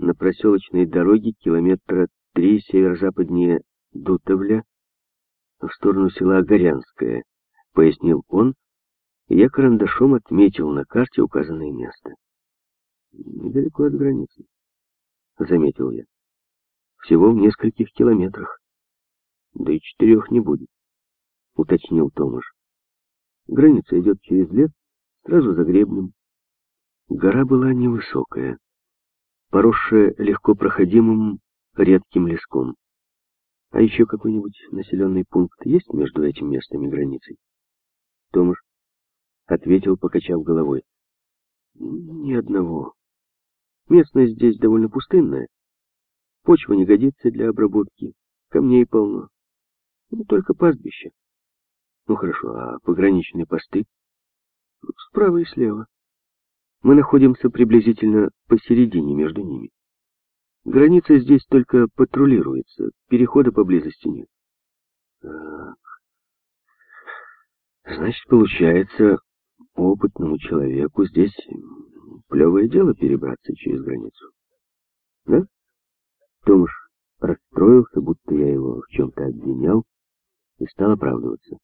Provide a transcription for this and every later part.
на проселочной дороге километра три северо-западнее Дутовля в сторону села Горянское, пояснил он, и я карандашом отметил на карте указанное место. Недалеко от границы, заметил я. Всего в нескольких километрах. Да и четырех не будет, уточнил Томаш. Граница идет через лес, сразу за гребнем. Гора была невысокая, поросшая легко проходимым редким леском. А еще какой-нибудь населенный пункт есть между этим местом и границей? Томаш ответил, покачав головой. Ни одного. Местность здесь довольно пустынная. Почва не годится для обработки. Камней полно. Ну, только пастбище. Ну хорошо, а пограничные посты? Справа и слева. Мы находимся приблизительно посередине между ними. Граница здесь только патрулируется, перехода поблизости нет. Так. Значит, получается, опытному человеку здесь плевое дело перебраться через границу. Да? Томаш расстроился, будто я его в чем-то обвинял, и стал оправдываться.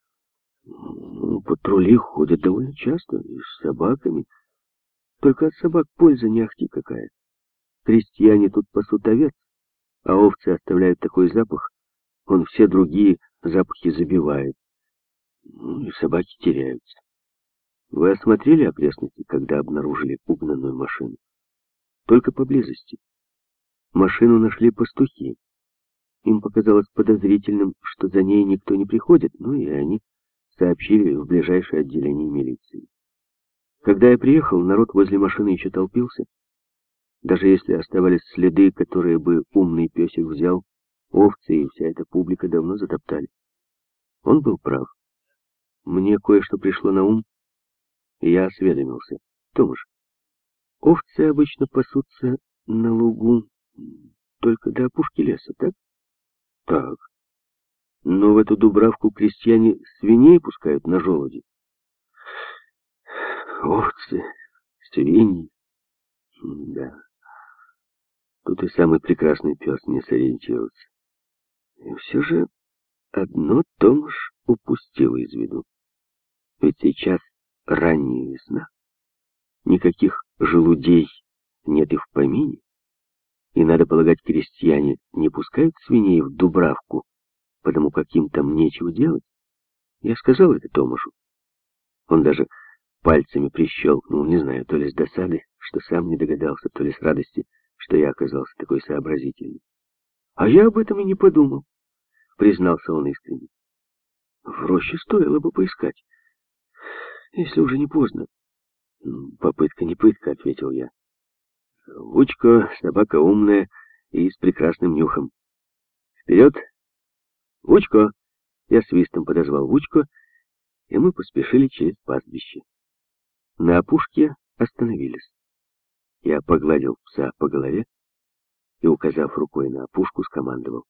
Ну, патрули ходят довольно часто, и с собаками. Только от собак польза не ахти какая. Крестьяне тут пасут овец, а овцы оставляют такой запах, он все другие запахи забивает. Ну, и собаки теряются. Вы осмотрели окрестности, когда обнаружили угнанную машину? Только поблизости. Машину нашли пастухи. Им показалось подозрительным, что за ней никто не приходит, ну и они сообщили в ближайшее отделение милиции. Когда я приехал, народ возле машины еще толпился. Даже если оставались следы, которые бы умный песик взял, овцы и вся эта публика давно затоптали. Он был прав. Мне кое-что пришло на ум, и я осведомился. Томаш, овцы обычно пасутся на лугу только до опушки леса, так? Так. Но в эту дубравку крестьяне свиней пускают на желуди. Овцы, свиньи. Да. Тут и самый прекрасный пес не сориентируется. И все же одно Томаш упустил из виду. Ведь сейчас ранняя весна. Никаких желудей нет и в помине. И, надо полагать, крестьяне не пускают свиней в Дубравку, потому как им там нечего делать. Я сказал это Томашу. Он даже пальцами прищелкнул, не знаю, то ли с досады, что сам не догадался, то ли с радости, что я оказался такой сообразительный. А я об этом и не подумал, признался он искренне. В роще стоило бы поискать, если уже не поздно. Попытка не пытка, ответил я. Вучко — собака умная и с прекрасным нюхом. Вперед! Вучко! Я свистом подозвал Вучко, и мы поспешили через пастбище. На опушке остановились. Я погладил пса по голове и, указав рукой на опушку, скомандовал.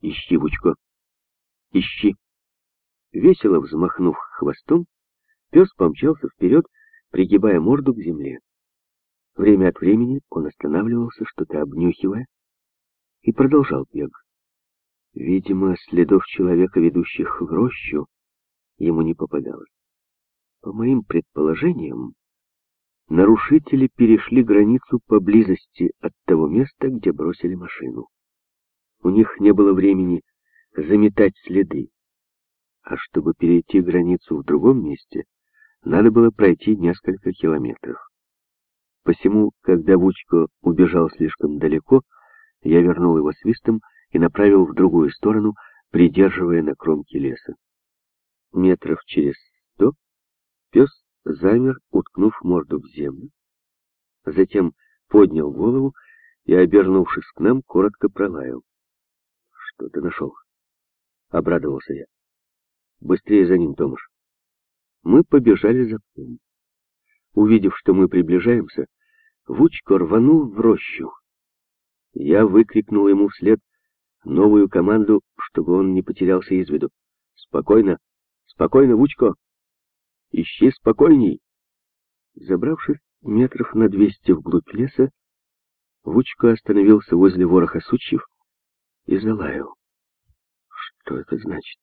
«Ищи, Вучко! Ищи!» Весело взмахнув хвостом, пес помчался вперед, пригибая морду к земле. Время от времени он останавливался, что-то обнюхивая, и продолжал бег. Видимо, следов человека, ведущих в рощу, ему не попадалось. По моим предположениям, нарушители перешли границу поблизости от того места, где бросили машину. У них не было времени заметать следы, а чтобы перейти границу в другом месте, надо было пройти несколько километров. Посему, когда Вучко убежал слишком далеко, я вернул его свистом и направил в другую сторону, придерживая на кромке леса. Метров через пес замер, уткнув морду в землю, затем поднял голову и, обернувшись к нам, коротко пролаял. «Что ты нашел?» — обрадовался я. «Быстрее за ним, Томаш». Мы побежали за псом. Увидев, что мы приближаемся, Вучко рванул в рощу. Я выкрикнул ему вслед новую команду, чтобы он не потерялся из виду. «Спокойно! Спокойно, Вучко! Ищи спокойней!» Забравшись метров на двести вглубь леса, Вучко остановился возле вороха сучьев и залаял. Что это значит?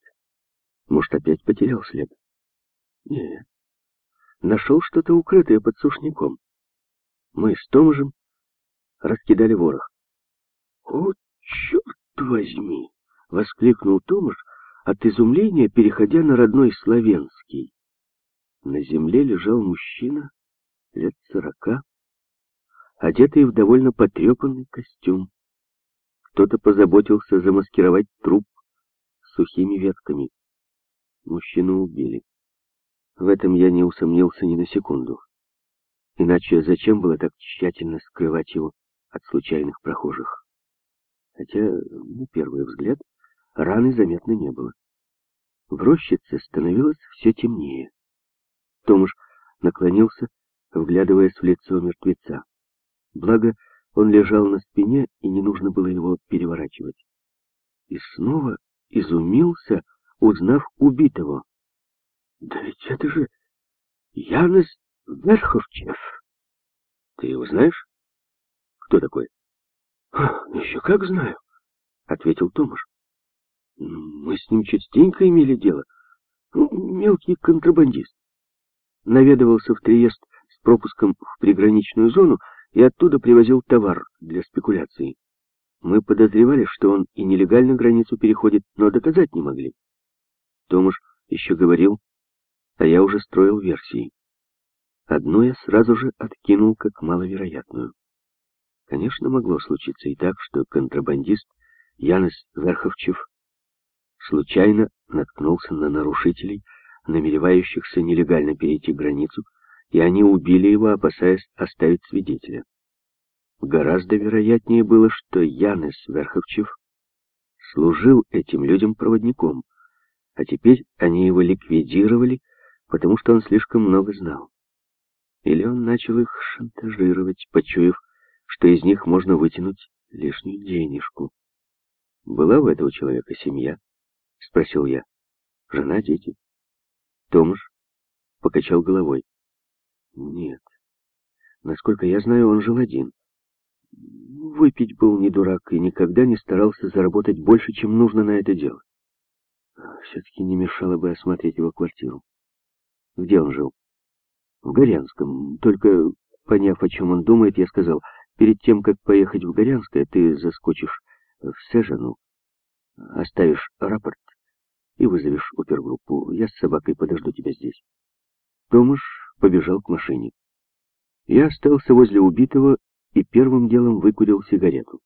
Может, опять потерял след? Нет. Нашел что-то укрытое под сушняком. Мы с Томажем раскидали ворох. «О, черт возьми!» — воскликнул Томаш, от изумления переходя на родной славянский. На земле лежал мужчина лет сорока, одетый в довольно потрепанный костюм. Кто-то позаботился замаскировать труп сухими ветками. Мужчину убили. В этом я не усомнился ни на секунду. Иначе зачем было так тщательно скрывать его от случайных прохожих? Хотя, на первый взгляд, раны заметно не было. В рощице становилось все темнее. Томаш наклонился, вглядываясь в лицо мертвеца. Благо, он лежал на спине, и не нужно было его переворачивать. И снова изумился, узнав убитого. «Да ведь это же Янес Верховчев!» «Ты его знаешь? Кто такой?» «Еще как знаю», — ответил Томаш. «Мы с ним частенько имели дело. Ну, мелкий контрабандист. Наведывался в Триест с пропуском в приграничную зону и оттуда привозил товар для спекуляции. Мы подозревали, что он и нелегально границу переходит, но доказать не могли. Томаш еще говорил, а я уже строил версии. Одну я сразу же откинул как маловероятную. Конечно, могло случиться и так, что контрабандист Янис Верховчев случайно наткнулся на нарушителей, намеревающихся нелегально перейти границу, и они убили его, опасаясь оставить свидетеля. Гораздо вероятнее было, что Янис Верховчев служил этим людям проводником, а теперь они его ликвидировали, потому что он слишком много знал. Или он начал их шантажировать, почуяв, что из них можно вытянуть лишнюю денежку. «Была у этого человека семья?» — спросил я. «Жена, дети?» Томаш покачал головой. «Нет. Насколько я знаю, он жил один. Выпить был не дурак и никогда не старался заработать больше, чем нужно на это дело. Все-таки не мешало бы осмотреть его квартиру. Где он жил? В Горянском. Только, поняв, о чем он думает, я сказал, перед тем, как поехать в Горянское, ты заскочишь в Сежану, оставишь рапорт и вызовешь опергруппу. Я с собакой подожду тебя здесь. Томаш побежал к машине. Я остался возле убитого и первым делом выкурил сигарету.